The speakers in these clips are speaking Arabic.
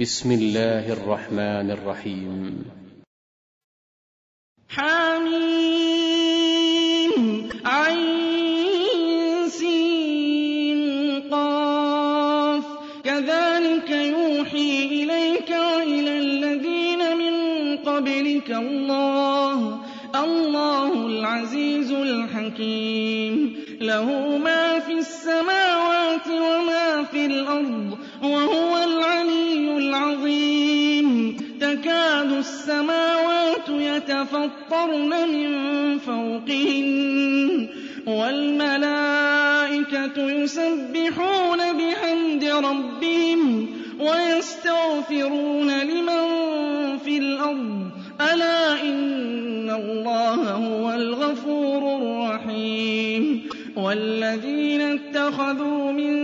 بسم الله الرحمن الرحيم. حميم عين سين قاف. كذلك يوحي إليك وإلى الذين من قبلك الله. الله العزيز الحكيم. له ما في السماوات وما في الأرض وهو تكاد السماوات يتفطرن من فوقهن والملائكة يسبحون بحمد ربهم ويستغفرون لمن في الأرض. ألا إن الله هو الغفور الرحيم. والذين اتخذوا من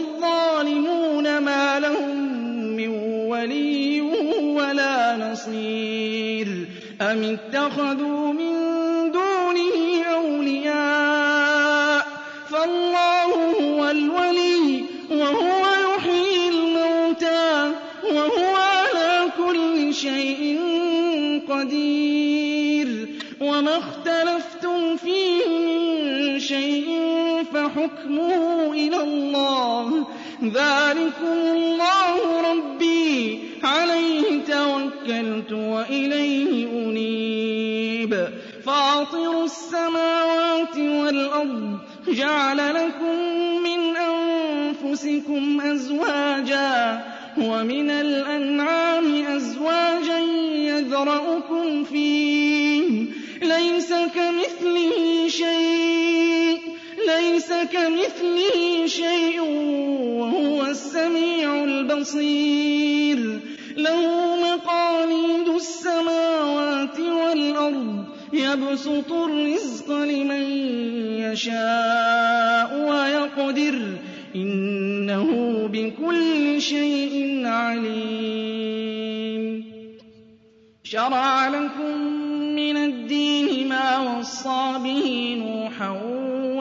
والظالمون ما لهم من ولي ولا نصير. أم اتخذوا من دونه أولياء؟ فالله هو الولي وهو يحيي الموتى وهو على كل شيء قدير. وما اختلفتم فيه من شيء فحكمه إلى الله. ذلكم الله ربي. عليه توكلت وإليه أنيب. فاطر السماوات والأرض جعل لكم من أنفسكم أزواجا ومن الأنعام أزواجا يذرأكم فيه. ليس كمثله شيء. ليس كمثله شيء وهو السميع البصير. له مقاليد السماوات والأرض يبسط الرزق لمن يشاء ويقدر. إنه بكل شيء عليم. شرع لكم من الدين ما وصى به نوحا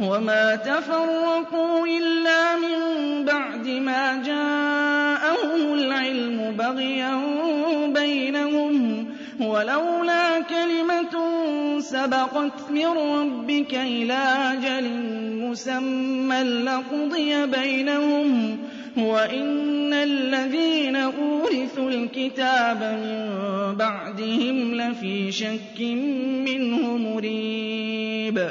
وما تفرقوا إلا من بعد ما جاءهم العلم بغيا بينهم ولولا كلمة سبقت من ربك إلى أجل مسمى لقضي بينهم وإن الذين أورثوا الكتاب من بعدهم لفي شك منه مريب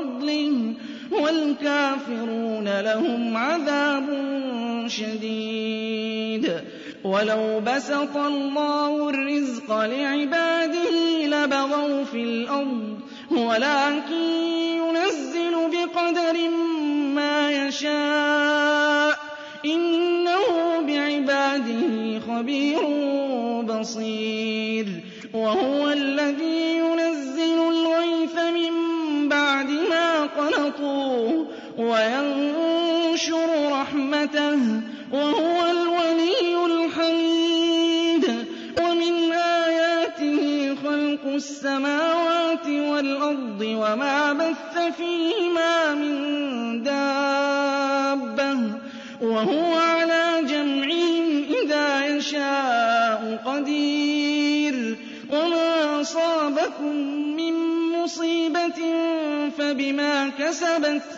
فضله والكافرون لهم عذاب شديد. ولو بسط الله الرزق لعباده لبغوا في الأرض ولكن ينزل بقدر ما يشاء إنه بعباده خبير بصير. وهو الذي وينشر رحمته وهو الولي الحميد ومن آياته خلق السماوات والأرض وما بث فيهما من دابة وهو على جمعهم إذا يشاء قدير وما أصابكم من مصيبة فبما كسبت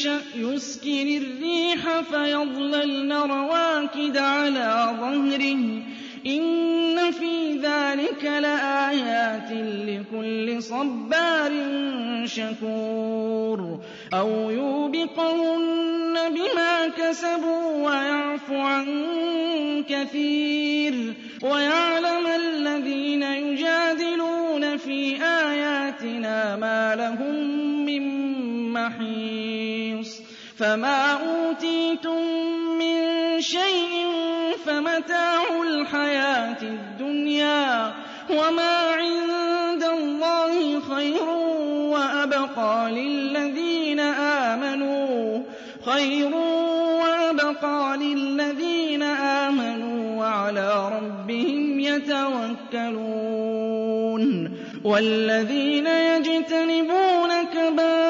يَشَأْ يُسْكِنِ الرِّيحَ فَيَظْلَلْنَ رَوَاكِدَ عَلَىٰ ظَهْرِهِ إِنَّ فِي ذَٰلِكَ لَآيَاتٍ لِّكُلِّ صَبَّارٍ شَكُورٍ أَوْ يُوبِقَهُنَّ بِمَا كَسَبُوا وَيَعْفُ عَن كَثِيرٍ وَيَعْلَمَ الَّذِينَ يُجَادِلُونَ فِي آيَاتِنَا مَا لَهُم مِّن مَّحِيصٍ فَمَا أُوتِيتُم مِّن شَيْءٍ فَمَتَاعُ الْحَيَاةِ الدُّنْيَا ۖ وَمَا عِندَ اللَّهِ خَيْرٌ وَأَبْقَىٰ لِلَّذِينَ آمَنُوا وَعَلَىٰ رَبِّهِمْ يَتَوَكَّلُونَ وَالَّذِينَ يَجْتَنِبُونَ كَبَائِرَ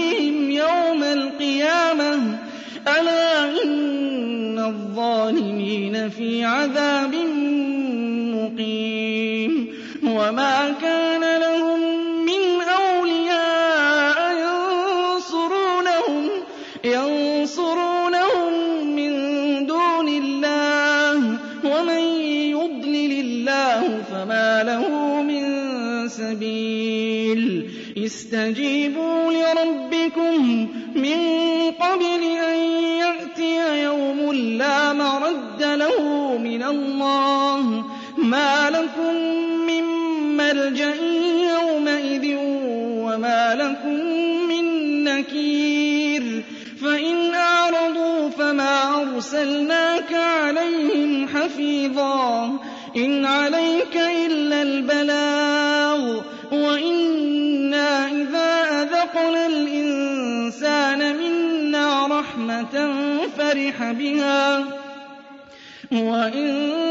الظَّالِمِينَ فِي عَذَابٍ مُّقِيمٍ. وَمَا كَانَ لَهُم مِّنْ أَوْلِيَاءَ يَنصُرُونَهُم مِّن دُونِ اللَّهِ ۗ. وَمَن يُضْلِلِ اللَّهُ فَمَا لَهُ مِن سَبِيلٍ. اسْتَجِيبُوا لِرَبِّكُم مِّن اللَّهِ ۚ مَا لَكُم مِّن مَّلْجَإٍ يَوْمَئِذٍ وَمَا لَكُم مِّن نَّكِيرٍ فَإِنْ أَعْرَضُوا فَمَا أَرْسَلْنَاكَ عَلَيْهِمْ حَفِيظًا ۖ إِنْ عَلَيْكَ إِلَّا الْبَلَاغُ ۗ وَإِنَّا إِذَا أَذَقْنَا الْإِنسَانَ مِنَّا رَحْمَةً فَرِحَ بِهَا ۖ وَإِن